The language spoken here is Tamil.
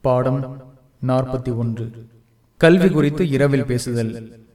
பாடம் நாற்பத்தி ஒன்று. கல்வி குறித்து இரவில் பேசுதல்.